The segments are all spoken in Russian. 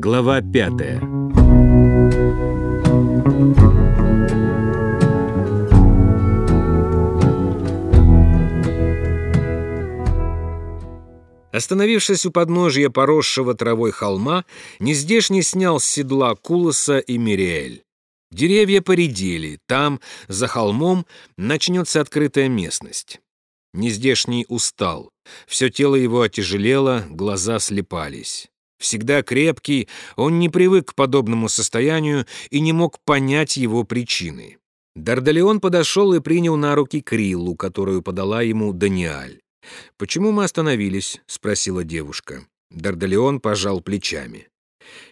Глава пятая. Остановившись у подножья поросшего травой холма, нездешний снял с седла Кулоса и Мириэль. Деревья поредели, там, за холмом, начнется открытая местность. Нездешний устал, все тело его отяжелело, глаза слепались. Всегда крепкий, он не привык к подобному состоянию и не мог понять его причины. Дардалеон подошел и принял на руки Криллу, которую подала ему Даниаль. «Почему мы остановились?» — спросила девушка. Дардалеон пожал плечами.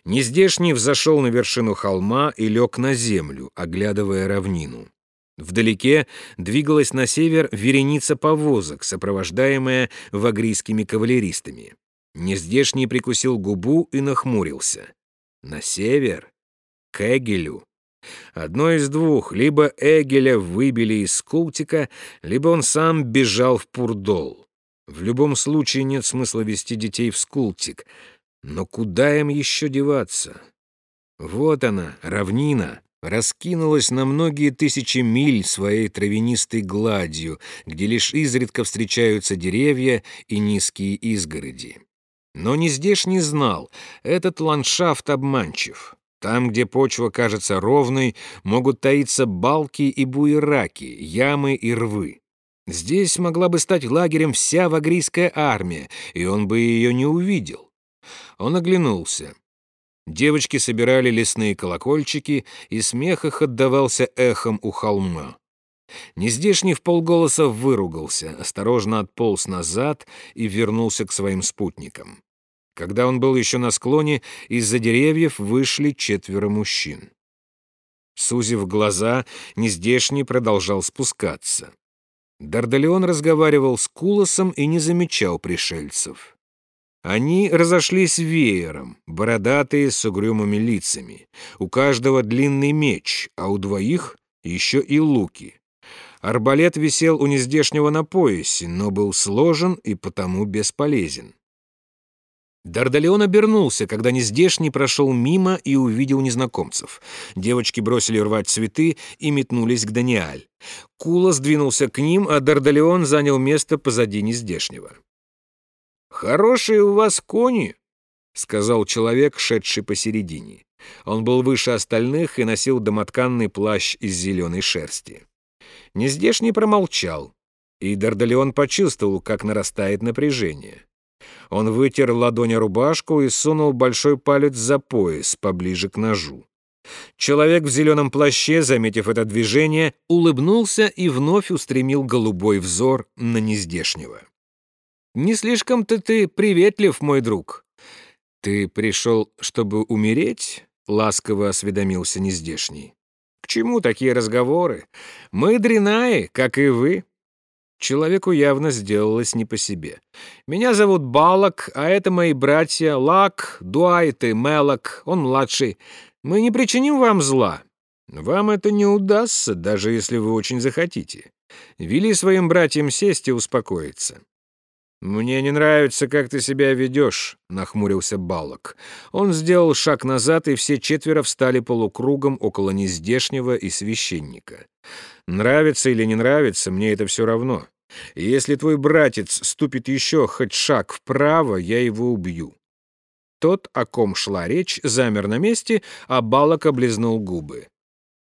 Нездешний взошел на вершину холма и лег на землю, оглядывая равнину. Вдалеке двигалась на север вереница повозок, сопровождаемая вагрийскими кавалеристами. Нездешний прикусил губу и нахмурился. На север? К Эгелю? Одно из двух. Либо Эгеля выбили из Скултика, либо он сам бежал в Пурдол. В любом случае нет смысла вести детей в Скултик. Но куда им еще деваться? Вот она, равнина, раскинулась на многие тысячи миль своей травянистой гладью, где лишь изредка встречаются деревья и низкие изгороди. Но не здесь не знал, этот ландшафт обманчив. Там, где почва кажется ровной, могут таиться балки и буераки, ямы и рвы. Здесь могла бы стать лагерем вся вагрийская армия, и он бы ее не увидел. Он оглянулся. Девочки собирали лесные колокольчики, и смех их отдавался эхом у холма. Нездешний в полголоса выругался, осторожно отполз назад и вернулся к своим спутникам. Когда он был еще на склоне, из-за деревьев вышли четверо мужчин. Сузив глаза, нездешний продолжал спускаться. Дардалеон разговаривал с Кулосом и не замечал пришельцев. Они разошлись веером, бородатые с угрюмыми лицами. У каждого длинный меч, а у двоих еще и луки. Арбалет висел у нездешнего на поясе, но был сложен и потому бесполезен. Дардалеон обернулся, когда нездешний прошел мимо и увидел незнакомцев. Девочки бросили рвать цветы и метнулись к Даниаль. Кула сдвинулся к ним, а Дардалеон занял место позади нездешнего. «Хорошие у вас кони», — сказал человек, шедший посередине. Он был выше остальных и носил домотканный плащ из зеленой шерсти. Нездешний промолчал, и Дардалеон почувствовал, как нарастает напряжение. Он вытер ладонь рубашку и сунул большой палец за пояс, поближе к ножу. Человек в зеленом плаще, заметив это движение, улыбнулся и вновь устремил голубой взор на нездешнего. «Не слишком-то ты приветлив, мой друг». «Ты пришел, чтобы умереть?» — ласково осведомился нездешний. «К чему такие разговоры? Мы дренаи, как и вы. Человеку явно сделалось не по себе. «Меня зовут Балак, а это мои братья Лак, Дуайт и Мелок, он младший. Мы не причиним вам зла. Вам это не удастся, даже если вы очень захотите. Вели своим братьям сесть и успокоиться». «Мне не нравится, как ты себя ведешь», — нахмурился Балок. Он сделал шаг назад, и все четверо встали полукругом около нездешнего и священника. Нравится или не нравится, мне это все равно. если твой братец ступит еще хоть шаг вправо, я его убью». Тот, о ком шла речь, замер на месте, а Балок облизнул губы.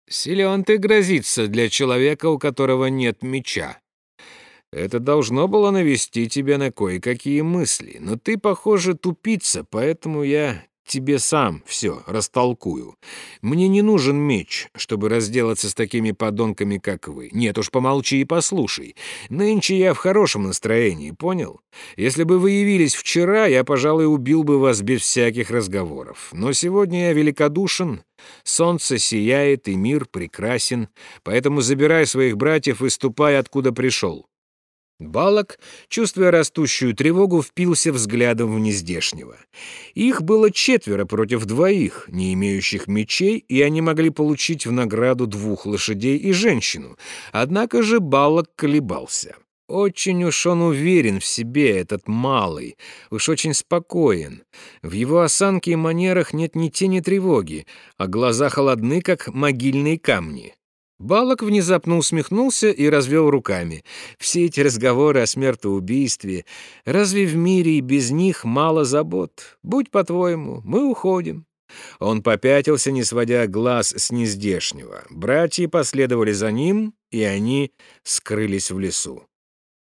«Силен ты грозиться для человека, у которого нет меча. Это должно было навести тебя на кое-какие мысли, но ты, похоже, тупица, поэтому я тебе сам все растолкую. Мне не нужен меч, чтобы разделаться с такими подонками, как вы. Нет уж, помолчи и послушай. Нынче я в хорошем настроении, понял? Если бы вы явились вчера, я, пожалуй, убил бы вас без всяких разговоров. Но сегодня я великодушен, солнце сияет и мир прекрасен, поэтому забирай своих братьев и ступай, откуда пришел. Балок, чувствуя растущую тревогу, впился взглядом в нездешнего. Их было четверо против двоих, не имеющих мечей, и они могли получить в награду двух лошадей и женщину. Однако же Балок колебался. Очень уж он уверен в себе, этот малый, уж очень спокоен. В его осанке и манерах нет ни тени тревоги, а глаза холодны, как могильные камни. Балок внезапно усмехнулся и развел руками. Все эти разговоры о смертоубийстве, разве в мире и без них мало забот? Будь по-твоему, мы уходим. Он попятился, не сводя глаз с нездешнего. Братья последовали за ним, и они скрылись в лесу.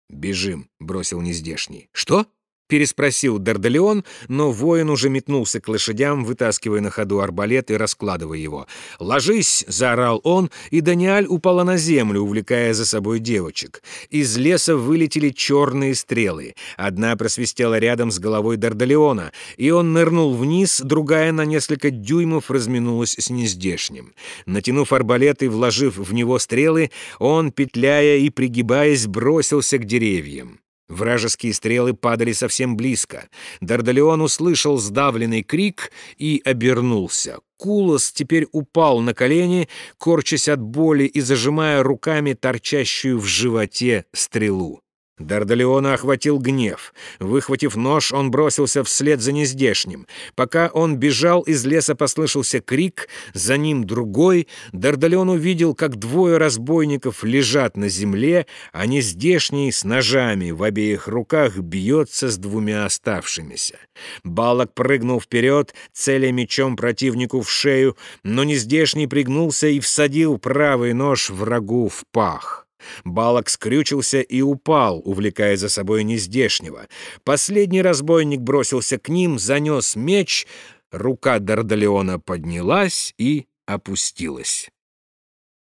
«Бежим», — бросил нездешний. «Что?» Переспросил Дардалеон, но воин уже метнулся к лошадям, вытаскивая на ходу арбалет и раскладывая его. «Ложись!» — заорал он, и Даниаль упала на землю, увлекая за собой девочек. Из леса вылетели черные стрелы. Одна просвистела рядом с головой Дардалеона, и он нырнул вниз, другая на несколько дюймов разминулась с нездешним. Натянув арбалет и вложив в него стрелы, он, петляя и пригибаясь, бросился к деревьям. Вражеские стрелы падали совсем близко. Дардалеон услышал сдавленный крик и обернулся. Кулос теперь упал на колени, корчась от боли и зажимая руками торчащую в животе стрелу. Дардалеона охватил гнев. Выхватив нож, он бросился вслед за нездешним. Пока он бежал, из леса послышался крик, за ним другой. Дардалеон увидел, как двое разбойников лежат на земле, а нездешний с ножами в обеих руках бьется с двумя оставшимися. Балок прыгнул вперед, целя мечом противнику в шею, но нездешний пригнулся и всадил правый нож врагу в пах. Балок скрючился и упал, увлекая за собой нездешнего. Последний разбойник бросился к ним, занес меч, рука Дардалеона поднялась и опустилась.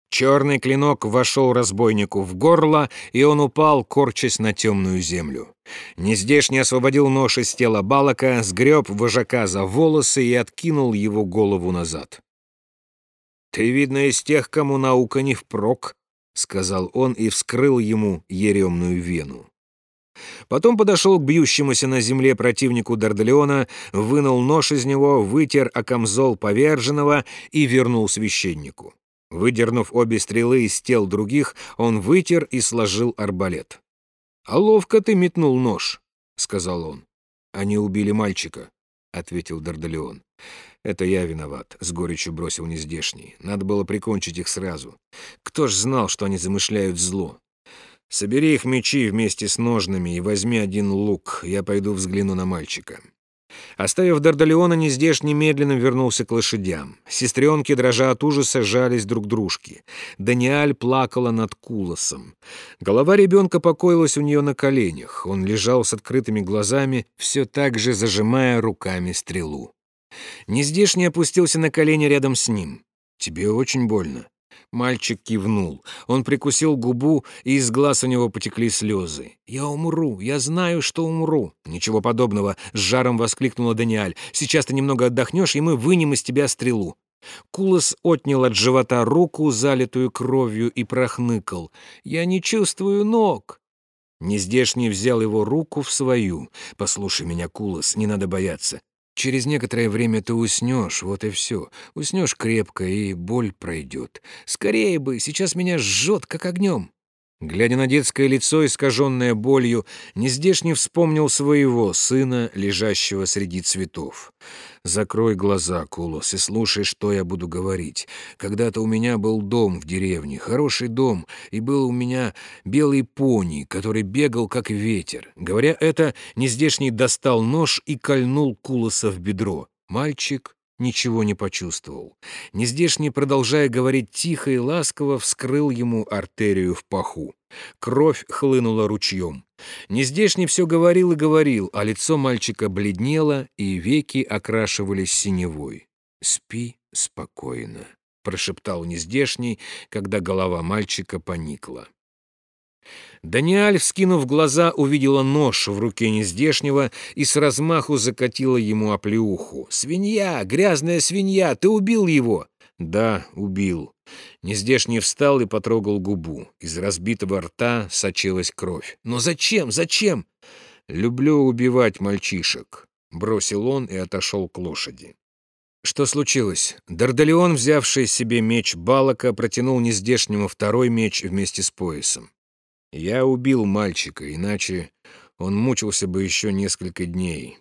Черный клинок вошел разбойнику в горло, и он упал, корчась на темную землю. Нездешний освободил нож из тела Балака, сгреб вожака за волосы и откинул его голову назад. «Ты, видно, из тех, кому наука не впрок», — сказал он и вскрыл ему еремную вену. Потом подошел к бьющемуся на земле противнику Дардалеона, вынул нож из него, вытер окамзол поверженного и вернул священнику. Выдернув обе стрелы из тел других, он вытер и сложил арбалет. «А ловко ты метнул нож», — сказал он. «Они убили мальчика», — ответил Дардалеон. «Это я виноват», — с горечью бросил нездешний. «Надо было прикончить их сразу. Кто ж знал, что они замышляют зло? Собери их мечи вместе с ножными и возьми один лук. Я пойду взгляну на мальчика». Оставив Дардалеона, нездешний медленно вернулся к лошадям. Сестренки, дрожа от ужаса, жались друг дружки. Даниаль плакала над Кулосом. Голова ребенка покоилась у нее на коленях. Он лежал с открытыми глазами, все так же зажимая руками стрелу. Нездешний опустился на колени рядом с ним. «Тебе очень больно». Мальчик кивнул. Он прикусил губу, и из глаз у него потекли слезы. «Я умру, я знаю, что умру». «Ничего подобного», — с жаром воскликнула Даниэль. «Сейчас ты немного отдохнешь, и мы вынем из тебя стрелу». Кулос отнял от живота руку, залитую кровью, и прохныкал. «Я не чувствую ног». Нездешний взял его руку в свою. «Послушай меня, Кулос, не надо бояться. Через некоторое время ты уснешь, вот и все. Уснешь крепко, и боль пройдет. Скорее бы, сейчас меня жжет, как огнем. Глядя на детское лицо, искаженное болью, нездешний вспомнил своего сына, лежащего среди цветов. «Закрой глаза, Кулос, и слушай, что я буду говорить. Когда-то у меня был дом в деревне, хороший дом, и был у меня белый пони, который бегал, как ветер. Говоря это, нездешний достал нож и кольнул Кулоса в бедро. Мальчик ничего не почувствовал. Нездешний, продолжая говорить тихо и ласково, вскрыл ему артерию в паху. Кровь хлынула ручьем. Нездешний все говорил и говорил, а лицо мальчика бледнело, и веки окрашивались синевой. «Спи спокойно», — прошептал Нездешний, когда голова мальчика поникла. Даниэль, вскинув глаза, увидела нож в руке нездешнего и с размаху закатила ему оплеуху. «Свинья! Грязная свинья! Ты убил его!» «Да, убил». Нездешний встал и потрогал губу. Из разбитого рта сочилась кровь. «Но зачем? Зачем?» «Люблю убивать мальчишек», — бросил он и отошел к лошади. Что случилось? Дардалеон, взявший себе меч Балака, протянул нездешнему второй меч вместе с поясом. Я убил мальчика, иначе он мучился бы еще несколько дней.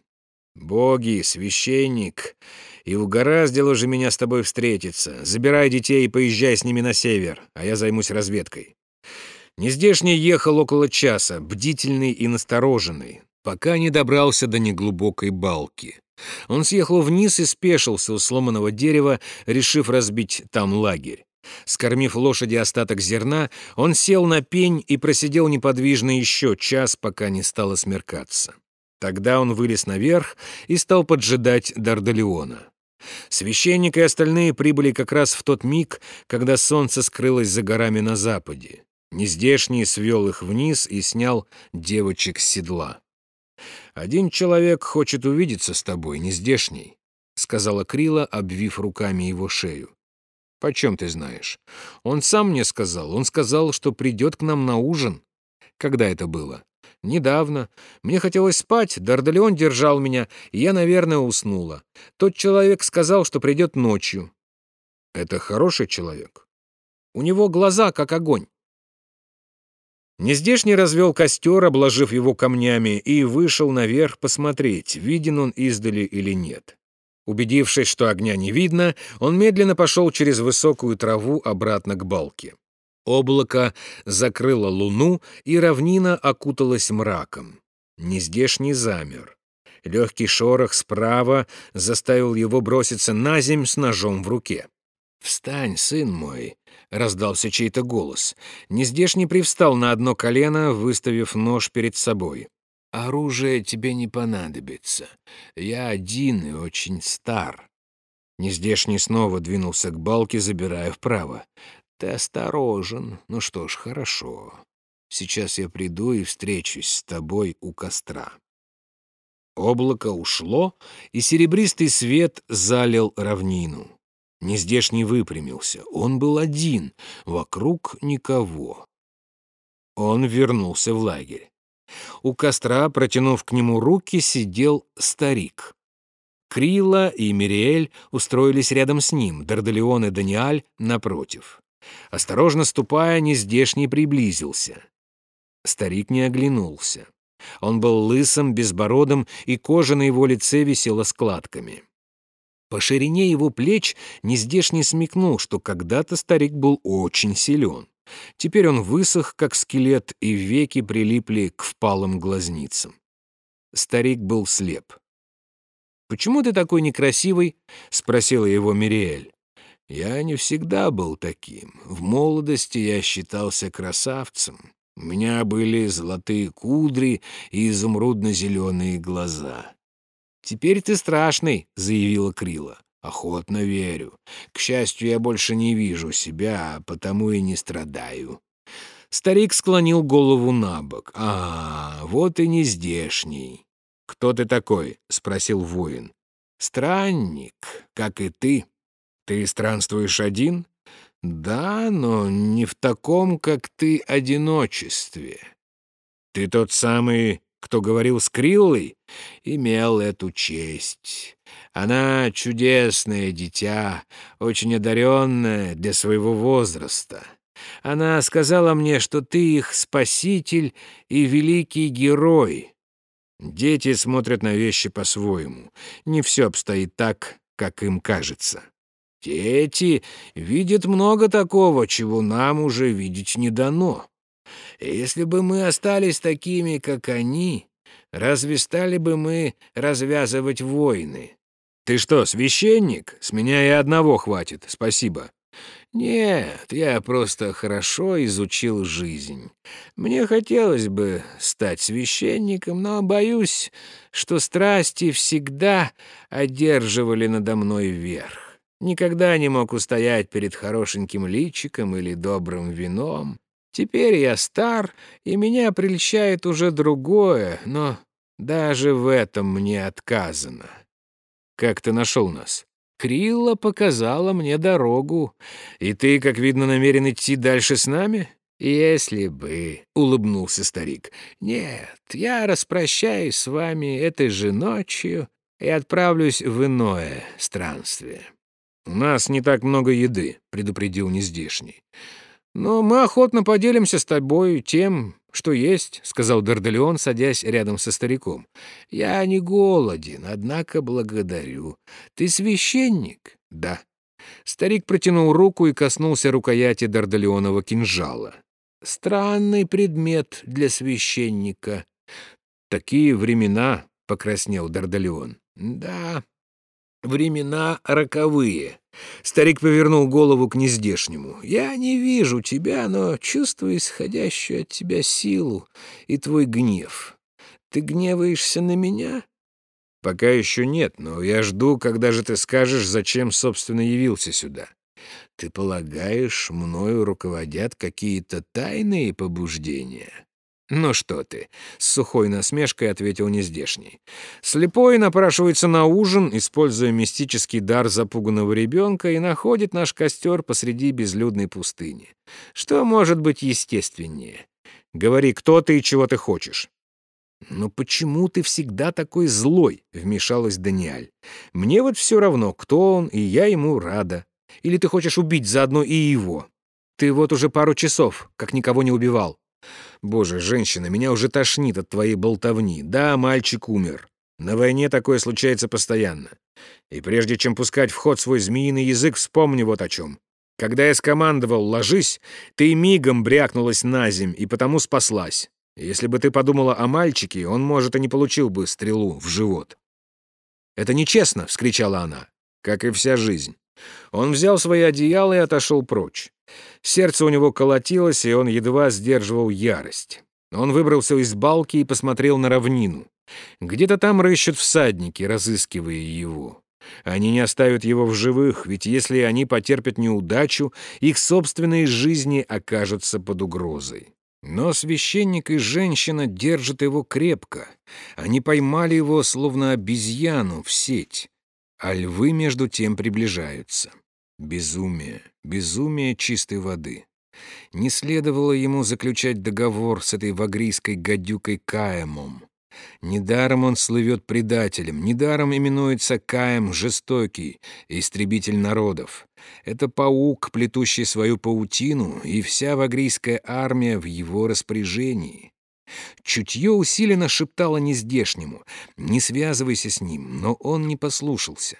Боги, священник, и угораздило же меня с тобой встретиться. Забирай детей и поезжай с ними на север, а я займусь разведкой. Нездешний ехал около часа, бдительный и настороженный, пока не добрался до неглубокой балки. Он съехал вниз и спешился у сломанного дерева, решив разбить там лагерь. Скормив лошади остаток зерна, он сел на пень и просидел неподвижно еще час, пока не стало смеркаться. Тогда он вылез наверх и стал поджидать Дардалеона. Священник и остальные прибыли как раз в тот миг, когда солнце скрылось за горами на западе. Нездешний свел их вниз и снял девочек с седла. «Один человек хочет увидеться с тобой, нездешний», — сказала Крила, обвив руками его шею. «Почем ты знаешь?» «Он сам мне сказал. Он сказал, что придет к нам на ужин». «Когда это было?» «Недавно. Мне хотелось спать, Дардалеон держал меня, и я, наверное, уснула. Тот человек сказал, что придет ночью». «Это хороший человек?» «У него глаза, как огонь». Нездешний развел костер, обложив его камнями, и вышел наверх посмотреть, виден он издали или нет. Убедившись, что огня не видно, он медленно пошел через высокую траву обратно к балке. Облако закрыло луну, и равнина окуталась мраком. Нездешний замер. Легкий шорох справа заставил его броситься на земь с ножом в руке. «Встань, сын мой!» — раздался чей-то голос. Нездешний привстал на одно колено, выставив нож перед собой. «Оружие тебе не понадобится. Я один и очень стар». Нездешний снова двинулся к балке, забирая вправо. Ты осторожен. Ну что ж, хорошо. Сейчас я приду и встречусь с тобой у костра. Облако ушло, и серебристый свет залил равнину. Нездешний выпрямился. Он был один, вокруг никого. Он вернулся в лагерь. У костра, протянув к нему руки, сидел старик. Крила и Мириэль устроились рядом с ним, Дардалеон и Даниаль напротив. Осторожно ступая, нездешний приблизился. Старик не оглянулся. Он был лысым, безбородым, и кожа на его лице висела складками. По ширине его плеч нездешний смекнул, что когда-то старик был очень силен. Теперь он высох, как скелет, и веки прилипли к впалым глазницам. Старик был слеп. «Почему ты такой некрасивый?» — спросила его Мириэль. Я не всегда был таким. В молодости я считался красавцем. У меня были золотые кудри и изумрудно-зеленые глаза. «Теперь ты страшный», — заявила Крила. «Охотно верю. К счастью, я больше не вижу себя, потому и не страдаю». Старик склонил голову на бок. «А, вот и не здешний». «Кто ты такой?» — спросил воин. «Странник, как и ты». Ты странствуешь один? Да, но не в таком, как ты, одиночестве. Ты тот самый, кто говорил с Криллой, имел эту честь. Она чудесное дитя, очень одаренное для своего возраста. Она сказала мне, что ты их спаситель и великий герой. Дети смотрят на вещи по-своему. Не все обстоит так, как им кажется. Дети видят много такого, чего нам уже видеть не дано. Если бы мы остались такими, как они, разве стали бы мы развязывать войны? Ты что, священник? С меня и одного хватит, спасибо. Нет, я просто хорошо изучил жизнь. Мне хотелось бы стать священником, но боюсь, что страсти всегда одерживали надо мной верх. Никогда не мог устоять перед хорошеньким личиком или добрым вином. Теперь я стар, и меня прельщает уже другое, но даже в этом мне отказано. Как ты нашел нас? Крилла показала мне дорогу. И ты, как видно, намерен идти дальше с нами? Если бы, — улыбнулся старик. Нет, я распрощаюсь с вами этой же ночью и отправлюсь в иное странствие. «У нас не так много еды», — предупредил нездешний. «Но мы охотно поделимся с тобой тем, что есть», — сказал Д'Ардалион, садясь рядом со стариком. «Я не голоден, однако благодарю. Ты священник?» «Да». Старик протянул руку и коснулся рукояти Д'Ардалионова кинжала. «Странный предмет для священника». «Такие времена», — покраснел Д'Ардалион. «Да, времена роковые». Старик повернул голову к нездешнему. «Я не вижу тебя, но чувствую исходящую от тебя силу и твой гнев. Ты гневаешься на меня?» «Пока еще нет, но я жду, когда же ты скажешь, зачем, собственно, явился сюда. Ты полагаешь, мною руководят какие-то тайные побуждения?» «Ну что ты», — с сухой насмешкой ответил нездешний. «Слепой напрашивается на ужин, используя мистический дар запуганного ребенка, и находит наш костер посреди безлюдной пустыни. Что может быть естественнее? Говори, кто ты и чего ты хочешь». «Но почему ты всегда такой злой?» — вмешалась Даниэль. «Мне вот все равно, кто он, и я ему рада. Или ты хочешь убить заодно и его? Ты вот уже пару часов, как никого не убивал». Боже, женщина, меня уже тошнит от твоей болтовни. Да, мальчик умер. На войне такое случается постоянно. И прежде чем пускать в ход свой змеиный язык, вспомни вот о чем. Когда я скомандовал «ложись», ты мигом брякнулась на земь и потому спаслась. Если бы ты подумала о мальчике, он, может, и не получил бы стрелу в живот. «Это нечестно!» — вскричала она. «Как и вся жизнь». Он взял свои одеяла и отошел прочь. Сердце у него колотилось, и он едва сдерживал ярость. Он выбрался из балки и посмотрел на равнину. Где-то там рыщут всадники, разыскивая его. Они не оставят его в живых, ведь если они потерпят неудачу, их собственные жизни окажутся под угрозой. Но священник и женщина держат его крепко. Они поймали его, словно обезьяну, в сеть, а львы между тем приближаются. Безумие, безумие чистой воды. Не следовало ему заключать договор с этой вагрийской гадюкой Каемом. Недаром он слывет предателем, недаром именуется Каем жестокий, истребитель народов. Это паук, плетущий свою паутину, и вся вагрийская армия в его распоряжении. Чутье усиленно шептало нездешнему «Не связывайся с ним», но он не послушался.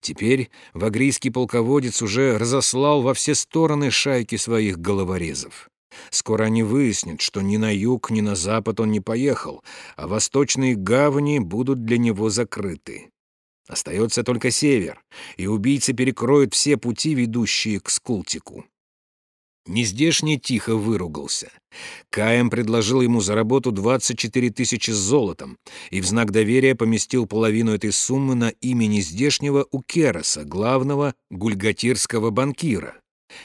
Теперь вагрийский полководец уже разослал во все стороны шайки своих головорезов. Скоро они выяснят, что ни на юг, ни на запад он не поехал, а восточные гавани будут для него закрыты. Остается только север, и убийцы перекроют все пути, ведущие к Скултику. Нездешний тихо выругался. Каем предложил ему за работу 24 тысячи с золотом и в знак доверия поместил половину этой суммы на имя Нездешнего у Кероса, главного гульгатирского банкира.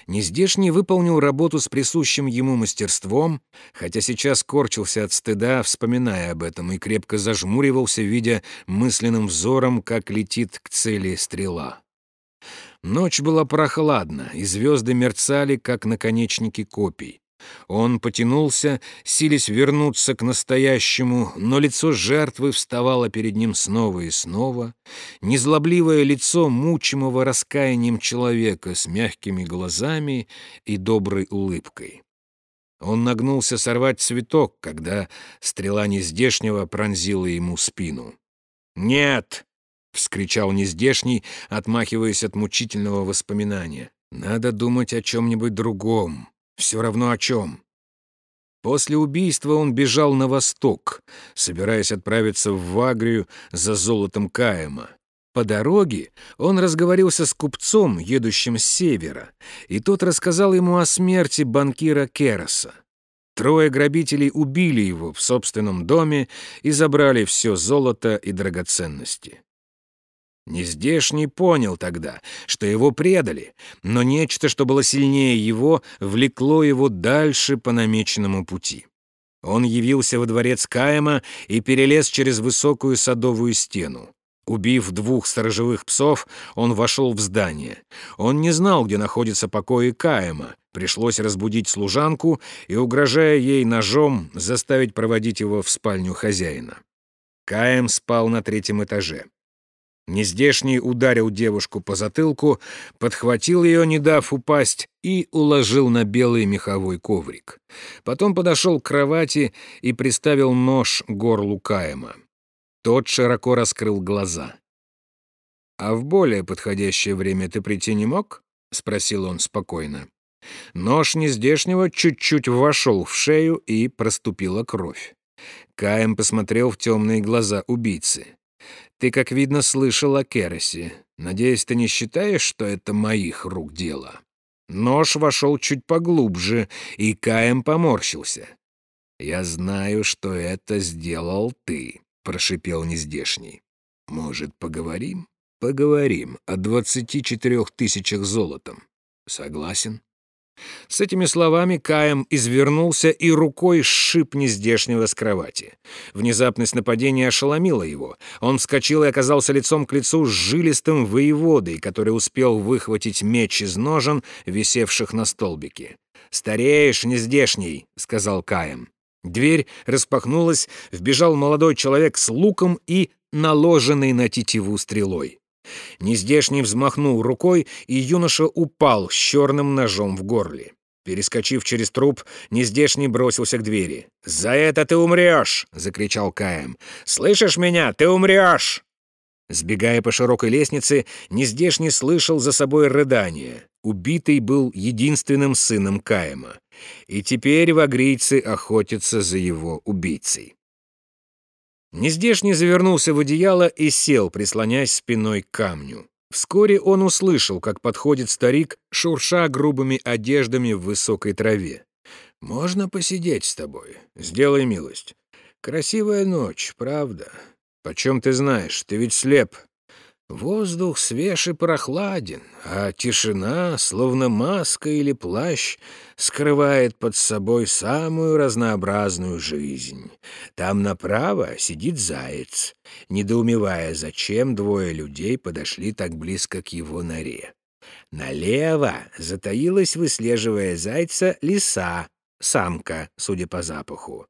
Нездешний выполнил работу с присущим ему мастерством, хотя сейчас корчился от стыда, вспоминая об этом, и крепко зажмуривался, видя мысленным взором, как летит к цели стрела. Ночь была прохладна, и звезды мерцали, как наконечники копий. Он потянулся, силясь вернуться к настоящему, но лицо жертвы вставало перед ним снова и снова, незлобливое лицо мучимого раскаянием человека с мягкими глазами и доброй улыбкой. Он нагнулся сорвать цветок, когда стрела нездешнего пронзила ему спину. «Нет!» — вскричал нездешний, отмахиваясь от мучительного воспоминания. «Надо думать о чем-нибудь другом. Все равно о чем». После убийства он бежал на восток, собираясь отправиться в Вагрию за золотом Каема. По дороге он разговорился с купцом, едущим с севера, и тот рассказал ему о смерти банкира Кероса. Трое грабителей убили его в собственном доме и забрали все золото и драгоценности. Нездешний понял тогда, что его предали, но нечто, что было сильнее его, влекло его дальше по намеченному пути. Он явился во дворец Каема и перелез через высокую садовую стену. Убив двух сторожевых псов, он вошел в здание. Он не знал, где находится покои Каема. Пришлось разбудить служанку и, угрожая ей ножом, заставить проводить его в спальню хозяина. Каем спал на третьем этаже. Нездешний ударил девушку по затылку, подхватил ее, не дав упасть, и уложил на белый меховой коврик. Потом подошел к кровати и приставил нож горлу Каема. Тот широко раскрыл глаза. «А в более подходящее время ты прийти не мог?» — спросил он спокойно. Нож нездешнего чуть-чуть вошел в шею и проступила кровь. Каем посмотрел в темные глаза убийцы. Ты, как видно, слышал о Керосе. Надеюсь, ты не считаешь, что это моих рук дело?» Нож вошел чуть поглубже, и Каем поморщился. «Я знаю, что это сделал ты», — прошипел нездешний. «Может, поговорим?» «Поговорим о двадцати четырех тысячах золотом. Согласен?» С этими словами Каем извернулся и рукой сшиб нездешнего с кровати. Внезапность нападения ошеломила его. Он вскочил и оказался лицом к лицу с жилистым воеводой, который успел выхватить меч из ножен, висевших на столбике. «Стареешь, нездешний», — сказал Каем. Дверь распахнулась, вбежал молодой человек с луком и наложенной на тетиву стрелой. Нездешний взмахнул рукой, и юноша упал с черным ножом в горле. Перескочив через труп, Нездешний бросился к двери. «За это ты умрешь!» — закричал Каем. «Слышишь меня? Ты умрешь!» Сбегая по широкой лестнице, Нездешний слышал за собой рыдание. Убитый был единственным сыном Каема. И теперь вагрийцы охотятся за его убийцей. Нездешний завернулся в одеяло и сел, прислонясь спиной к камню. Вскоре он услышал, как подходит старик, шурша грубыми одеждами в высокой траве. «Можно посидеть с тобой? Сделай милость. Красивая ночь, правда? Почем ты знаешь? Ты ведь слеп. Воздух свеж и прохладен, а тишина, словно маска или плащ, скрывает под собой самую разнообразную жизнь. Там направо сидит заяц, недоумевая, зачем двое людей подошли так близко к его норе. Налево затаилась, выслеживая зайца, лиса, самка, судя по запаху.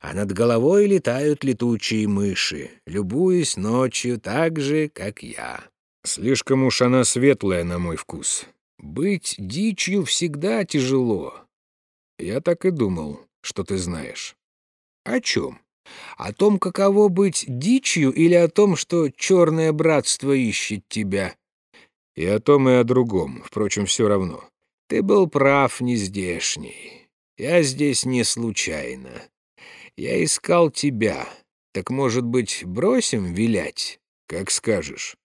А над головой летают летучие мыши, любуясь ночью так же, как я. Слишком уж она светлая, на мой вкус. Быть дичью всегда тяжело. Я так и думал, что ты знаешь. О чем? О том, каково быть дичью, или о том, что черное братство ищет тебя? И о том, и о другом. Впрочем, все равно. Ты был прав, нездешний. Я здесь не случайно. Я искал тебя. Так, может быть, бросим вилять? Как скажешь.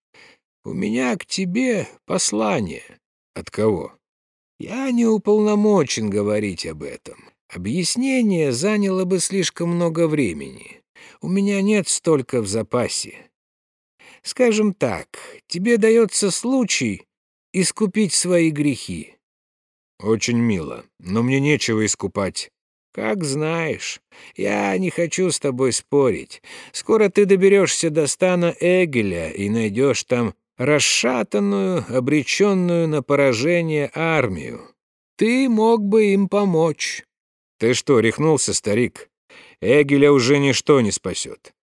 У меня к тебе послание. От кого? Я не уполномочен говорить об этом. Объяснение заняло бы слишком много времени. У меня нет столько в запасе. Скажем так, тебе дается случай искупить свои грехи. «Очень мило, но мне нечего искупать». «Как знаешь. Я не хочу с тобой спорить. Скоро ты доберешься до стана Эгеля и найдешь там расшатанную, обреченную на поражение армию. Ты мог бы им помочь». «Ты что, рехнулся, старик? Эгеля уже ничто не спасет».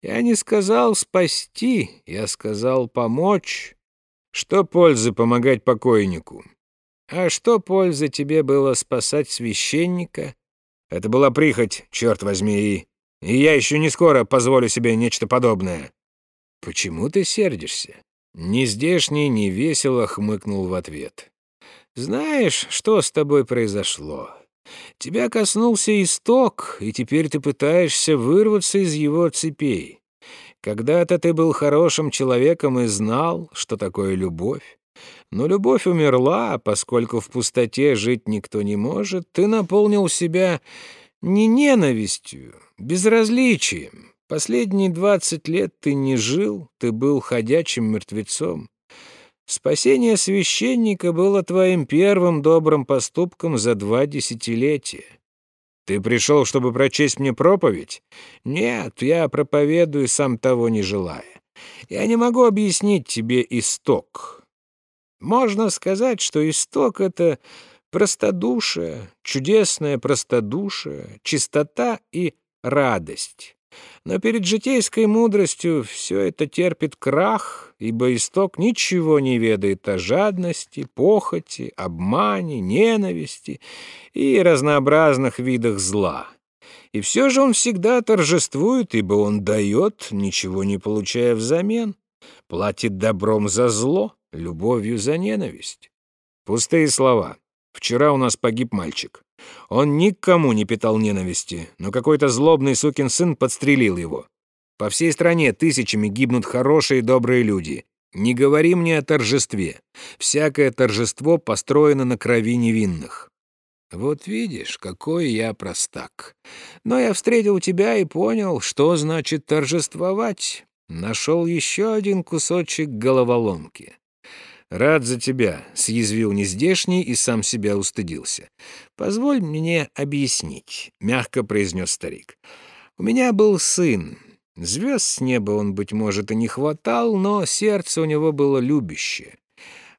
«Я не сказал спасти, я сказал помочь». «Что пользы помогать покойнику? А что пользы тебе было спасать священника? Это была прихоть, черт возьми, и... И я еще не скоро позволю себе нечто подобное. Почему ты сердишься? Ни здешний, ни весело хмыкнул в ответ. Знаешь, что с тобой произошло? Тебя коснулся исток, и теперь ты пытаешься вырваться из его цепей. Когда-то ты был хорошим человеком и знал, что такое любовь. Но любовь умерла, поскольку в пустоте жить никто не может, ты наполнил себя не ненавистью, безразличием. Последние двадцать лет ты не жил, ты был ходячим мертвецом. Спасение священника было твоим первым добрым поступком за два десятилетия. Ты пришел, чтобы прочесть мне проповедь? Нет, я проповедую, сам того не желая. Я не могу объяснить тебе исток, можно сказать, что исток — это простодушие, чудесное простодушие, чистота и радость. Но перед житейской мудростью все это терпит крах, ибо исток ничего не ведает о жадности, похоти, обмане, ненависти и разнообразных видах зла. И все же он всегда торжествует, ибо он дает, ничего не получая взамен, платит добром за зло, любовью за ненависть. Пустые слова. Вчера у нас погиб мальчик. Он никому не питал ненависти, но какой-то злобный сукин сын подстрелил его. По всей стране тысячами гибнут хорошие добрые люди. Не говори мне о торжестве. Всякое торжество построено на крови невинных. Вот видишь, какой я простак. Но я встретил тебя и понял, что значит торжествовать. Нашел еще один кусочек головоломки. «Рад за тебя», — съязвил нездешний и сам себя устыдился. «Позволь мне объяснить», — мягко произнес старик. «У меня был сын. Звезд с неба он, быть может, и не хватал, но сердце у него было любящее.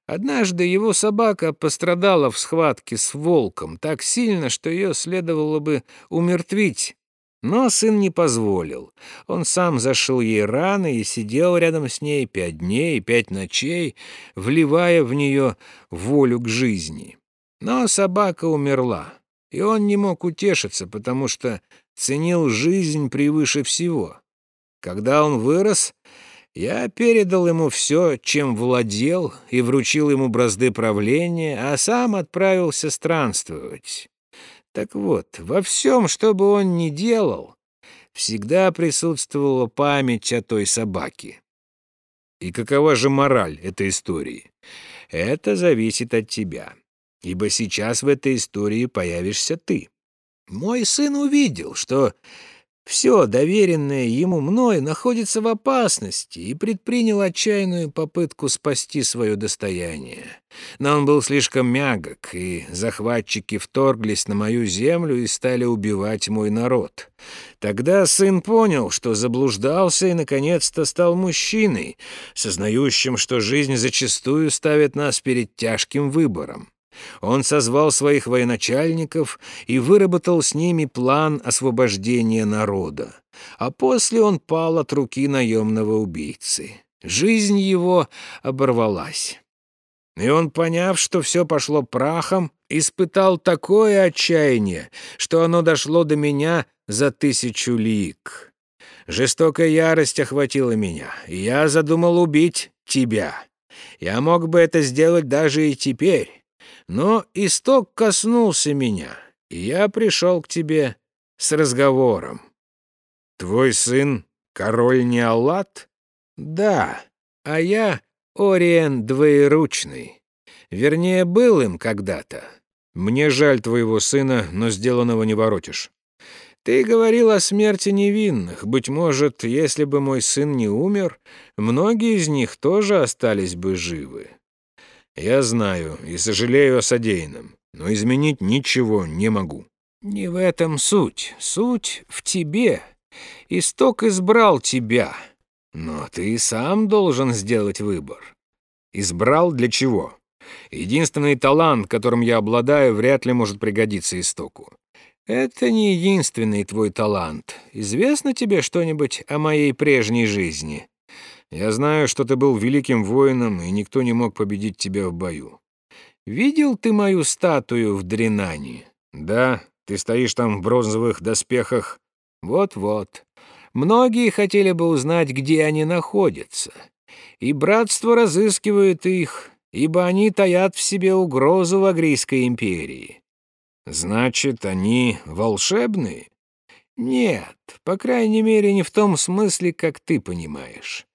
Однажды его собака пострадала в схватке с волком так сильно, что ее следовало бы умертвить, но сын не позволил. Он сам зашил ей раны и сидел рядом с ней пять дней и пять ночей, вливая в нее волю к жизни. Но собака умерла, и он не мог утешиться, потому что ценил жизнь превыше всего. Когда он вырос, я передал ему все, чем владел, и вручил ему бразды правления, а сам отправился странствовать. Так вот, во всем, что бы он ни делал, всегда присутствовала память о той собаке. И какова же мораль этой истории? Это зависит от тебя, ибо сейчас в этой истории появишься ты. Мой сын увидел, что все, доверенное ему мной, находится в опасности и предпринял отчаянную попытку спасти свое достояние. Но он был слишком мягок, и захватчики вторглись на мою землю и стали убивать мой народ. Тогда сын понял, что заблуждался и, наконец-то, стал мужчиной, сознающим, что жизнь зачастую ставит нас перед тяжким выбором. Он созвал своих военачальников и выработал с ними план освобождения народа. А после он пал от руки наемного убийцы. Жизнь его оборвалась. И он, поняв, что все пошло прахом, испытал такое отчаяние, что оно дошло до меня за тысячу лик. Жестокая ярость охватила меня, и я задумал убить тебя. Я мог бы это сделать даже и теперь, но исток коснулся меня, и я пришел к тебе с разговором. Твой сын — король Неалат? Да, а я — Ориен Двоеручный. Вернее, был им когда-то. Мне жаль твоего сына, но сделанного не воротишь. Ты говорил о смерти невинных. Быть может, если бы мой сын не умер, многие из них тоже остались бы живы. Я знаю и сожалею о содеянном, но изменить ничего не могу. Не в этом суть. Суть в тебе. Исток избрал тебя. Но ты сам должен сделать выбор. Избрал для чего? Единственный талант, которым я обладаю, вряд ли может пригодиться истоку. Это не единственный твой талант. Известно тебе что-нибудь о моей прежней жизни? Я знаю, что ты был великим воином, и никто не мог победить тебя в бою. Видел ты мою статую в Дренане? Да, ты стоишь там в бронзовых доспехах. Вот-вот. Многие хотели бы узнать, где они находятся. И братство разыскивает их, ибо они таят в себе угрозу в Агрийской империи. Значит, они волшебные? Нет, по крайней мере, не в том смысле, как ты понимаешь.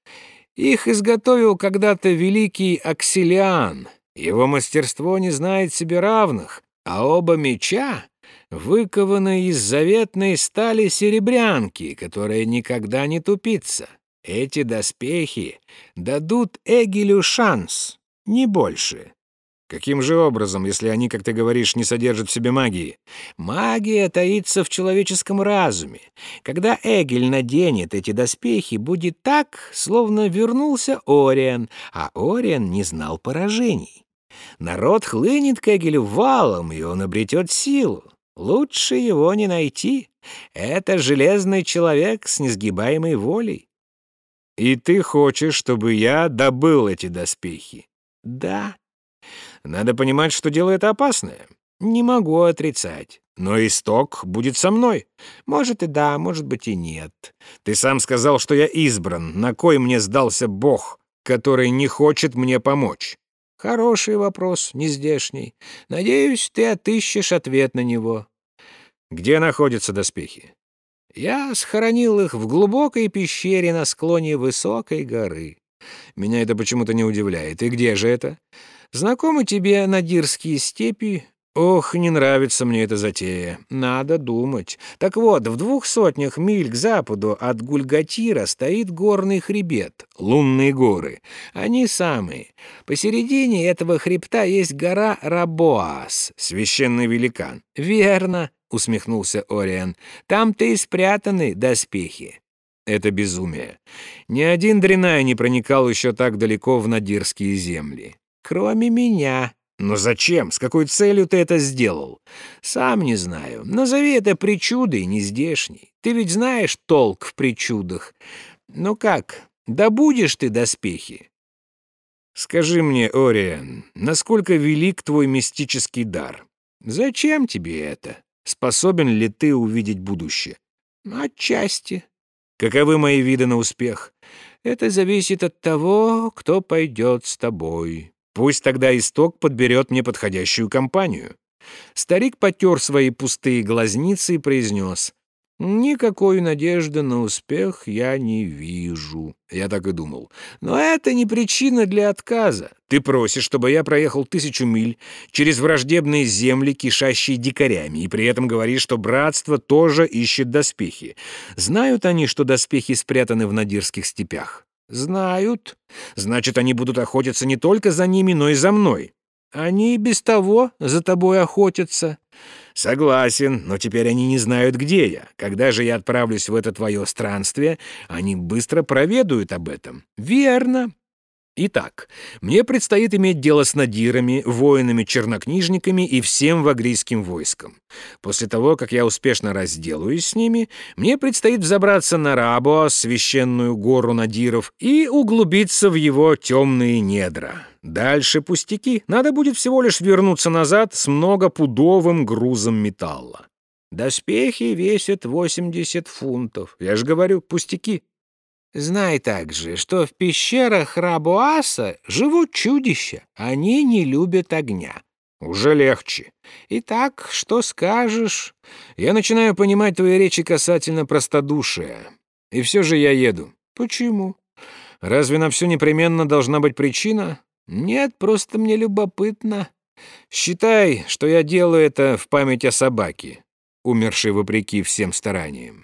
Их изготовил когда-то великий Аксилиан. Его мастерство не знает себе равных, а оба меча выкованы из заветной стали серебрянки, которая никогда не тупится. Эти доспехи дадут Эгилю шанс, не больше. Каким же образом, если они, как ты говоришь, не содержат в себе магии? Магия таится в человеческом разуме. Когда Эгель наденет эти доспехи, будет так, словно вернулся Ориен, а Ориен не знал поражений. Народ хлынет к Эгелю валом, и он обретет силу. Лучше его не найти. Это железный человек с несгибаемой волей. И ты хочешь, чтобы я добыл эти доспехи? Да. Надо понимать, что дело это опасное. Не могу отрицать. Но исток будет со мной. Может и да, может быть и нет. Ты сам сказал, что я избран. На кой мне сдался Бог, который не хочет мне помочь? Хороший вопрос, нездешний. Надеюсь, ты отыщешь ответ на него. Где находятся доспехи? Я схоронил их в глубокой пещере на склоне высокой горы. Меня это почему-то не удивляет. И где же это? Знакомы тебе Надирские степи? Ох, не нравится мне эта затея. Надо думать. Так вот, в двух сотнях миль к западу от Гульгатира стоит горный хребет, лунные горы. Они самые. Посередине этого хребта есть гора Рабоас, священный великан. Верно, усмехнулся Ориан. Там-то и спрятаны доспехи. Это безумие. Ни один дрянай не проникал еще так далеко в Надирские земли. Кроме меня, но зачем? С какой целью ты это сделал? Сам не знаю. Назови это причудой нездешней. Ты ведь знаешь толк в причудах. Ну как, добудешь ты доспехи? Скажи мне, Ориан, насколько велик твой мистический дар? Зачем тебе это? Способен ли ты увидеть будущее? Отчасти. Каковы мои виды на успех? Это зависит от того, кто пойдет с тобой. Пусть тогда исток подберет мне подходящую компанию. Старик потер свои пустые глазницы и произнес. «Никакой надежды на успех я не вижу». Я так и думал. «Но это не причина для отказа. Ты просишь, чтобы я проехал тысячу миль через враждебные земли, кишащие дикарями, и при этом говоришь, что братство тоже ищет доспехи. Знают они, что доспехи спрятаны в Надирских степях?» «Знают. Значит, они будут охотиться не только за ними, но и за мной. Они и без того за тобой охотятся». «Согласен, но теперь они не знают, где я. Когда же я отправлюсь в это твое странствие, они быстро проведают об этом». «Верно. Итак, мне предстоит иметь дело с надирами, воинами-чернокнижниками и всем вагрийским войском. После того, как я успешно разделаюсь с ними, мне предстоит взобраться на Рабоа, священную гору надиров, и углубиться в его темные недра. Дальше пустяки. Надо будет всего лишь вернуться назад с многопудовым грузом металла. Доспехи весят 80 фунтов. Я же говорю, пустяки. Знай также, что в пещерах Рабуаса живут чудища. Они не любят огня. Уже легче. Итак, что скажешь? Я начинаю понимать твои речи касательно простодушия. И все же я еду. Почему? Разве на все непременно должна быть причина? Нет, просто мне любопытно. Считай, что я делаю это в память о собаке, умершей вопреки всем стараниям.